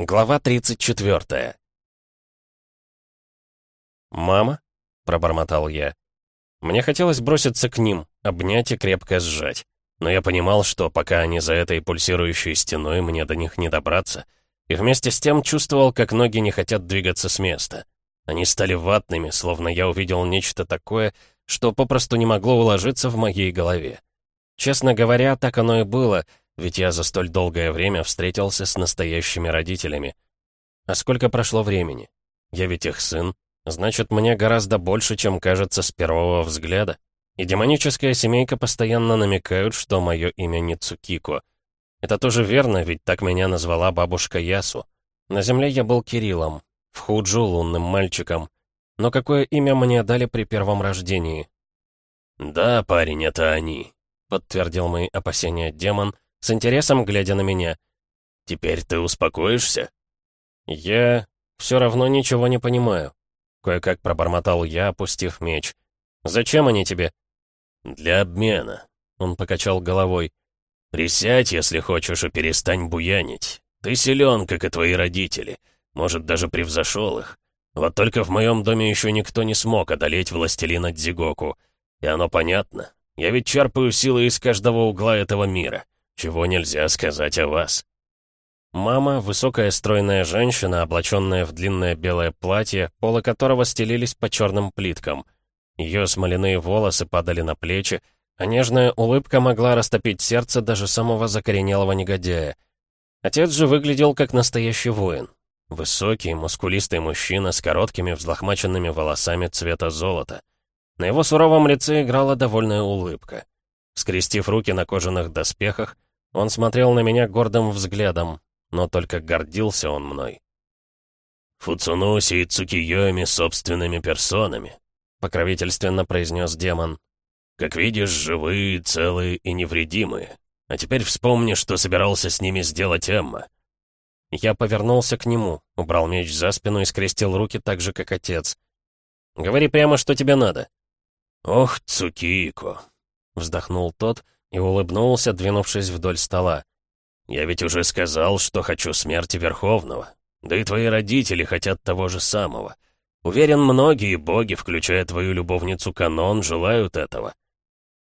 Глава 34 «Мама?» — пробормотал я. Мне хотелось броситься к ним, обнять и крепко сжать. Но я понимал, что пока они за этой пульсирующей стеной, мне до них не добраться. И вместе с тем чувствовал, как ноги не хотят двигаться с места. Они стали ватными, словно я увидел нечто такое, что попросту не могло уложиться в моей голове. Честно говоря, так оно и было — ведь я за столь долгое время встретился с настоящими родителями. А сколько прошло времени? Я ведь их сын. Значит, мне гораздо больше, чем кажется с первого взгляда. И демоническая семейка постоянно намекают, что мое имя не Цукико. Это тоже верно, ведь так меня назвала бабушка Ясу. На земле я был Кириллом, в Худжу — лунным мальчиком. Но какое имя мне дали при первом рождении? «Да, парень, это они», — подтвердил мои опасения демон — с интересом глядя на меня. «Теперь ты успокоишься?» «Я все равно ничего не понимаю», — кое-как пробормотал я, опустив меч. «Зачем они тебе?» «Для обмена», — он покачал головой. «Присядь, если хочешь, и перестань буянить. Ты силен, как и твои родители. Может, даже превзошел их. Вот только в моем доме еще никто не смог одолеть властелина Дзигоку. И оно понятно. Я ведь черпаю силы из каждого угла этого мира. Чего нельзя сказать о вас?» Мама, высокая стройная женщина, облаченная в длинное белое платье, полы которого стелились по черным плиткам. Ее смоляные волосы падали на плечи, а нежная улыбка могла растопить сердце даже самого закоренелого негодяя. Отец же выглядел как настоящий воин. Высокий, мускулистый мужчина с короткими взлохмаченными волосами цвета золота. На его суровом лице играла довольная улыбка. Скрестив руки на кожаных доспехах, он смотрел на меня гордым взглядом, но только гордился он мной. «Фуцунуси и Цукиёми собственными персонами», — покровительственно произнес демон. «Как видишь, живые, целые и невредимые. А теперь вспомни, что собирался с ними сделать Эмма». Я повернулся к нему, убрал меч за спину и скрестил руки так же, как отец. «Говори прямо, что тебе надо». «Ох, Цукико», — вздохнул тот, — и улыбнулся, двинувшись вдоль стола. «Я ведь уже сказал, что хочу смерти Верховного. Да и твои родители хотят того же самого. Уверен, многие боги, включая твою любовницу Канон, желают этого».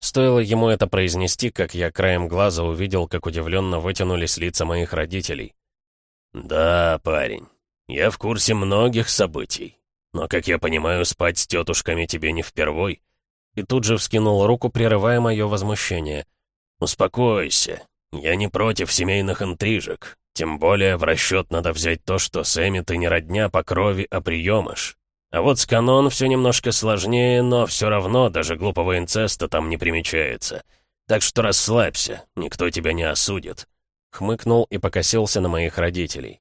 Стоило ему это произнести, как я краем глаза увидел, как удивленно вытянулись лица моих родителей. «Да, парень, я в курсе многих событий. Но, как я понимаю, спать с тетушками тебе не впервой и тут же вскинул руку, прерывая мое возмущение. «Успокойся. Я не против семейных интрижек. Тем более в расчет надо взять то, что с Эми ты не родня по крови, а приемыш. А вот с Канон все немножко сложнее, но все равно даже глупого инцеста там не примечается. Так что расслабься, никто тебя не осудит». Хмыкнул и покосился на моих родителей.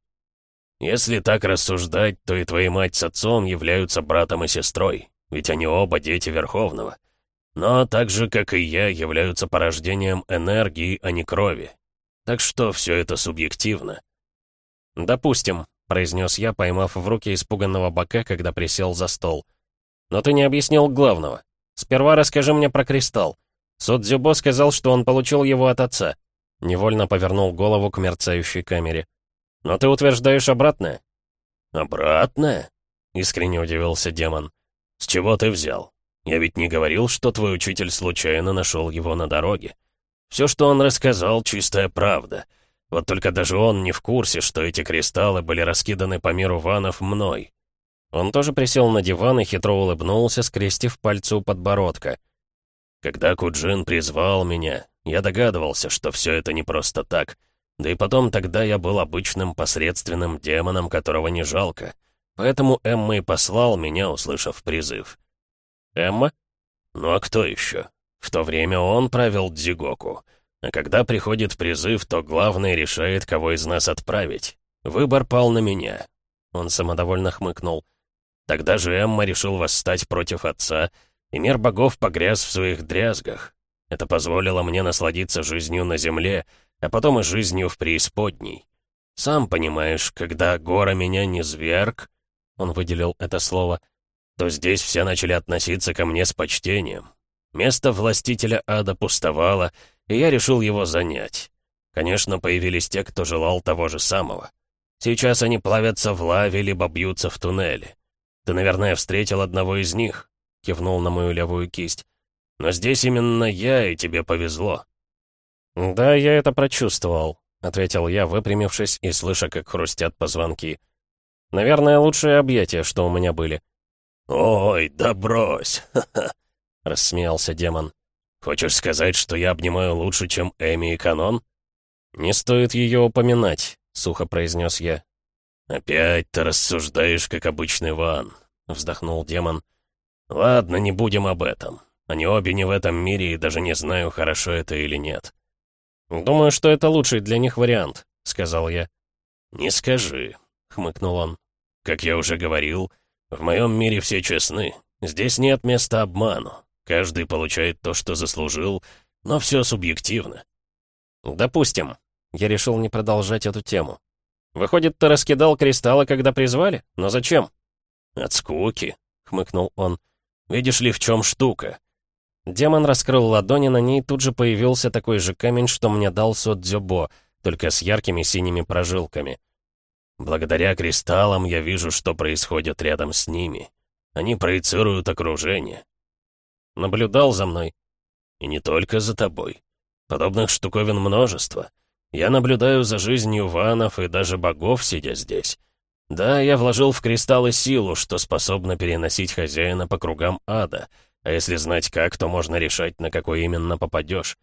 «Если так рассуждать, то и твоя мать с отцом являются братом и сестрой, ведь они оба дети Верховного но так же, как и я, являются порождением энергии, а не крови. Так что все это субъективно. «Допустим», — произнес я, поймав в руки испуганного бока, когда присел за стол. «Но ты не объяснил главного. Сперва расскажи мне про кристалл. Содзюбо сказал, что он получил его от отца». Невольно повернул голову к мерцающей камере. «Но ты утверждаешь обратное?» «Обратное?» — искренне удивился демон. «С чего ты взял?» Я ведь не говорил, что твой учитель случайно нашел его на дороге. Все, что он рассказал, чистая правда. Вот только даже он не в курсе, что эти кристаллы были раскиданы по миру ванов мной. Он тоже присел на диван и хитро улыбнулся, скрестив пальцы у подбородка. Когда Куджин призвал меня, я догадывался, что все это не просто так. Да и потом тогда я был обычным посредственным демоном, которого не жалко. Поэтому Эмма и послал меня, услышав призыв. Эмма? Ну а кто еще? В то время он правил Дзигоку. А когда приходит призыв, то главный решает, кого из нас отправить. Выбор пал на меня. Он самодовольно хмыкнул. Тогда же Эмма решил восстать против отца, и мир богов погряз в своих дрязгах. Это позволило мне насладиться жизнью на земле, а потом и жизнью в преисподней. Сам понимаешь, когда гора меня не зверг, он выделил это слово, — то здесь все начали относиться ко мне с почтением. Место властителя ада пустовало, и я решил его занять. Конечно, появились те, кто желал того же самого. Сейчас они плавятся в лаве, либо бьются в туннеле. Ты, наверное, встретил одного из них», — кивнул на мою левую кисть. «Но здесь именно я, и тебе повезло». «Да, я это прочувствовал», — ответил я, выпрямившись и слыша, как хрустят позвонки. «Наверное, лучшие объятия, что у меня были». «Ой, да брось!» — рассмеялся демон. «Хочешь сказать, что я обнимаю лучше, чем Эми и Канон?» «Не стоит ее упоминать», — сухо произнес я. «Опять ты рассуждаешь, как обычный Ван», — вздохнул демон. «Ладно, не будем об этом. Они обе не в этом мире, и даже не знаю, хорошо это или нет». «Думаю, что это лучший для них вариант», — сказал я. «Не скажи», — хмыкнул он. «Как я уже говорил, в моем мире все честны. Здесь нет места обману. Каждый получает то, что заслужил, но все субъективно». «Допустим», я решил не продолжать эту тему. «Выходит, ты раскидал кристаллы, когда призвали? Но зачем?» «От скуки», — хмыкнул он. «Видишь ли, в чем штука?» Демон раскрыл ладони, на ней тут же появился такой же камень, что мне дал Сот-Дзюбо, только с яркими синими прожилками. «Благодаря кристаллам я вижу, что происходит рядом с ними. Они проецируют окружение». «Наблюдал за мной?» «И не только за тобой. Подобных штуковин множество». Я наблюдаю за жизнью ванов и даже богов, сидя здесь. Да, я вложил в кристаллы силу, что способна переносить хозяина по кругам ада, а если знать как, то можно решать, на какой именно попадешь.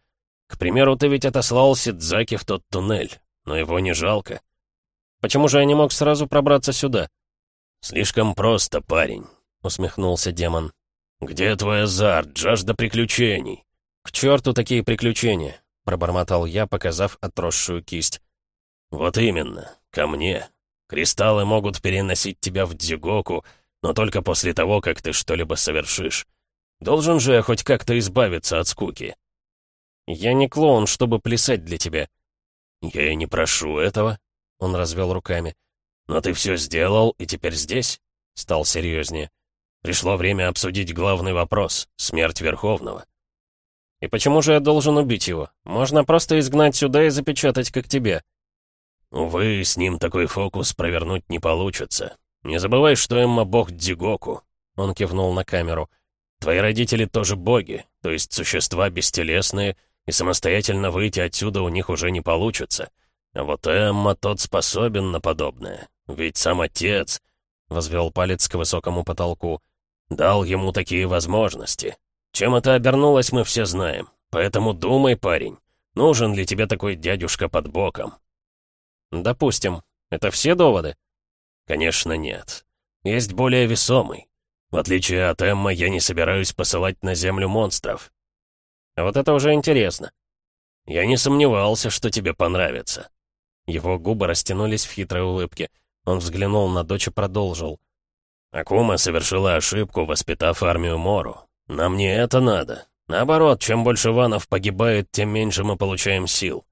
К примеру, ты ведь отослал Сидзаки в тот туннель, но его не жалко. Почему же я не мог сразу пробраться сюда? «Слишком просто, парень», — усмехнулся демон. «Где твой азарт, жажда приключений?» «К черту такие приключения. — пробормотал я, показав отросшую кисть. «Вот именно, ко мне. Кристаллы могут переносить тебя в Дзюгоку, но только после того, как ты что-либо совершишь. Должен же я хоть как-то избавиться от скуки». «Я не клоун, чтобы плясать для тебя». «Я и не прошу этого», — он развел руками. «Но ты все сделал, и теперь здесь?» — стал серьезнее. «Пришло время обсудить главный вопрос — смерть Верховного. «И почему же я должен убить его? Можно просто изгнать сюда и запечатать, как тебе». «Увы, с ним такой фокус провернуть не получится. Не забывай, что Эмма бог Дигоку». Он кивнул на камеру. «Твои родители тоже боги, то есть существа бестелесные, и самостоятельно выйти отсюда у них уже не получится. А вот Эмма тот способен на подобное. Ведь сам отец...» — возвел палец к высокому потолку. «Дал ему такие возможности. Чем это обернулось, мы все знаем. Поэтому думай, парень, нужен ли тебе такой дядюшка под боком? Допустим. Это все доводы? Конечно, нет. Есть более весомый. В отличие от Эмма, я не собираюсь посылать на Землю монстров. А вот это уже интересно. Я не сомневался, что тебе понравится. Его губы растянулись в хитрой улыбке. Он взглянул на дочь и продолжил. Акума совершила ошибку, воспитав армию Мору. Нам не это надо. Наоборот, чем больше ванов погибает, тем меньше мы получаем сил.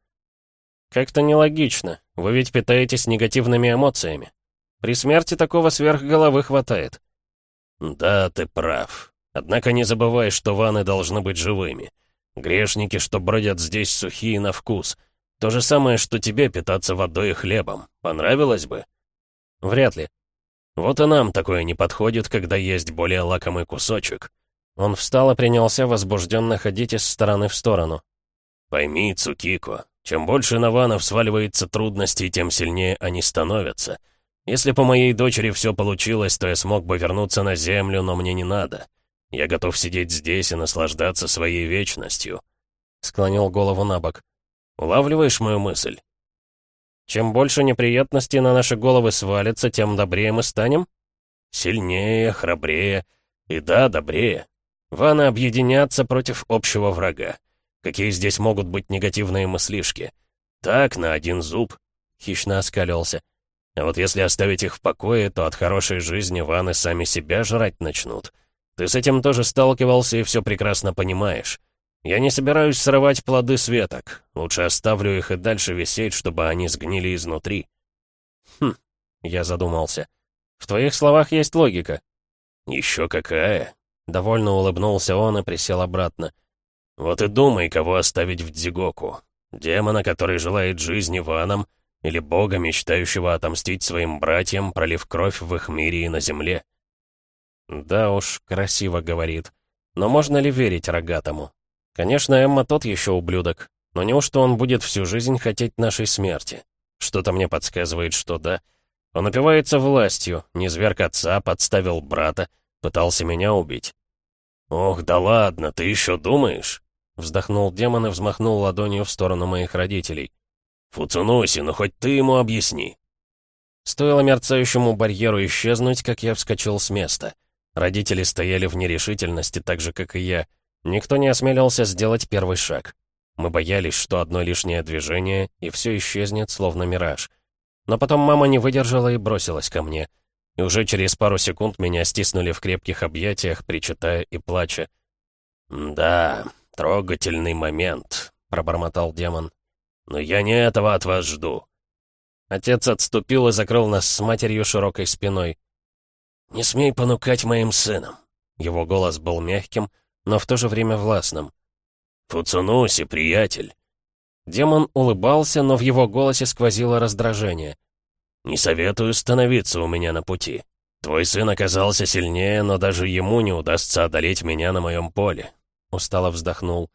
Как-то нелогично. Вы ведь питаетесь негативными эмоциями. При смерти такого сверхголовы хватает. Да, ты прав. Однако не забывай, что ваны должны быть живыми. Грешники, что бродят здесь сухие на вкус. То же самое, что тебе питаться водой и хлебом. Понравилось бы? Вряд ли. Вот и нам такое не подходит, когда есть более лакомый кусочек. Он встал и принялся возбужденно ходить из стороны в сторону. «Пойми, Цукико, чем больше на ванов сваливается трудностей, тем сильнее они становятся. Если по моей дочери все получилось, то я смог бы вернуться на землю, но мне не надо. Я готов сидеть здесь и наслаждаться своей вечностью». Склонил голову на бок. «Улавливаешь мою мысль?» «Чем больше неприятностей на наши головы свалится, тем добрее мы станем?» «Сильнее, храбрее и да, добрее. Ваны объединятся против общего врага. Какие здесь могут быть негативные мыслишки? Так, на один зуб. Хищно оскалился. А вот если оставить их в покое, то от хорошей жизни ваны сами себя жрать начнут. Ты с этим тоже сталкивался и все прекрасно понимаешь. Я не собираюсь срывать плоды с веток. Лучше оставлю их и дальше висеть, чтобы они сгнили изнутри. Хм, я задумался. В твоих словах есть логика. Еще какая? Довольно улыбнулся он и присел обратно. «Вот и думай, кого оставить в Дзигоку. Демона, который желает жизни ванам, Или бога, мечтающего отомстить своим братьям, пролив кровь в их мире и на земле? Да уж, красиво говорит. Но можно ли верить рогатому? Конечно, Эмма тот еще ублюдок, но неужто он будет всю жизнь хотеть нашей смерти? Что-то мне подсказывает, что да. Он опивается властью, низверг отца, подставил брата, пытался меня убить. «Ох, да ладно, ты еще думаешь?» Вздохнул демон и взмахнул ладонью в сторону моих родителей. «Фуцунуси, ну хоть ты ему объясни». Стоило мерцающему барьеру исчезнуть, как я вскочил с места. Родители стояли в нерешительности, так же, как и я. Никто не осмелился сделать первый шаг. Мы боялись, что одно лишнее движение, и все исчезнет, словно мираж. Но потом мама не выдержала и бросилась ко мне. И уже через пару секунд меня стиснули в крепких объятиях, причитая и плача. «Да, трогательный момент», — пробормотал демон. «Но я не этого от вас жду». Отец отступил и закрыл нас с матерью широкой спиной. «Не смей понукать моим сыном». Его голос был мягким, но в то же время властным. «Фуцунуси, приятель!» Демон улыбался, но в его голосе сквозило раздражение. «Не советую становиться у меня на пути. Твой сын оказался сильнее, но даже ему не удастся одолеть меня на моем поле». Устало вздохнул.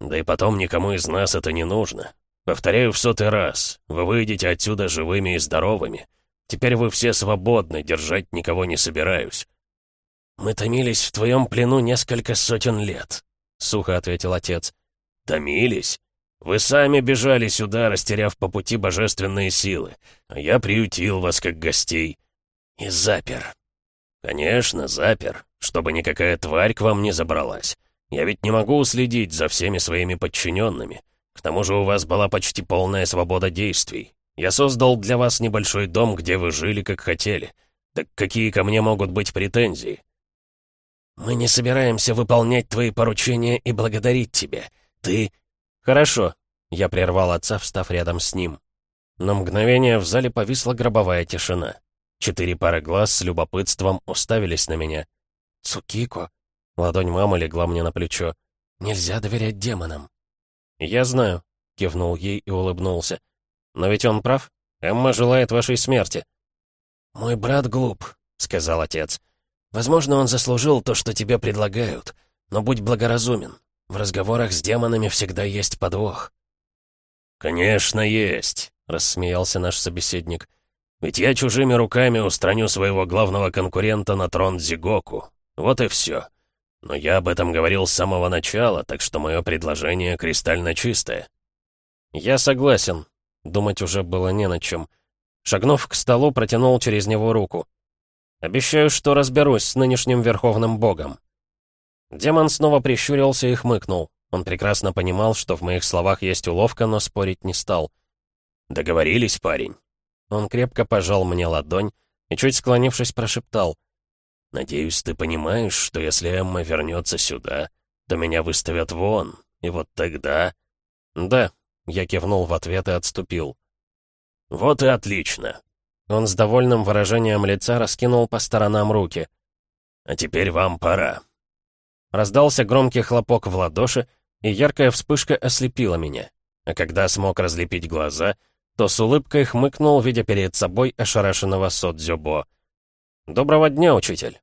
«Да и потом никому из нас это не нужно. Повторяю в сотый раз, вы выйдете отсюда живыми и здоровыми. Теперь вы все свободны, держать никого не собираюсь». «Мы томились в твоем плену несколько сотен лет», — сухо ответил отец. «Томились? Вы сами бежали сюда, растеряв по пути божественные силы, а я приютил вас как гостей. И запер. Конечно, запер, чтобы никакая тварь к вам не забралась. Я ведь не могу уследить за всеми своими подчиненными. К тому же у вас была почти полная свобода действий. Я создал для вас небольшой дом, где вы жили, как хотели. Так какие ко мне могут быть претензии?» «Мы не собираемся выполнять твои поручения и благодарить тебя. Ты...» «Хорошо», — я прервал отца, встав рядом с ним. На мгновение в зале повисла гробовая тишина. Четыре пары глаз с любопытством уставились на меня. «Цукико», — ладонь мамы легла мне на плечо, — «нельзя доверять демонам». «Я знаю», — кивнул ей и улыбнулся. «Но ведь он прав. Эмма желает вашей смерти». «Мой брат глуп», — сказал отец. «Возможно, он заслужил то, что тебе предлагают. Но будь благоразумен. В разговорах с демонами всегда есть подвох». «Конечно, есть», — рассмеялся наш собеседник. «Ведь я чужими руками устраню своего главного конкурента на трон Зигоку. Вот и все. Но я об этом говорил с самого начала, так что мое предложение кристально чистое». «Я согласен», Думать уже было не над чем. Шагнув к столу, протянул через него руку. «Обещаю, что разберусь с нынешним Верховным Богом». Демон снова прищурился и хмыкнул. Он прекрасно понимал, что в моих словах есть уловка, но спорить не стал. «Договорились, парень?» Он крепко пожал мне ладонь и, чуть склонившись, прошептал. «Надеюсь, ты понимаешь, что если Эмма вернется сюда, то меня выставят вон, и вот тогда...» «Да», я кивнул в ответ и отступил. «Вот и отлично!» Он с довольным выражением лица раскинул по сторонам руки. «А теперь вам пора». Раздался громкий хлопок в ладоши, и яркая вспышка ослепила меня. А когда смог разлепить глаза, то с улыбкой хмыкнул, видя перед собой ошарашенного Содзюбо. «Доброго дня, учитель!»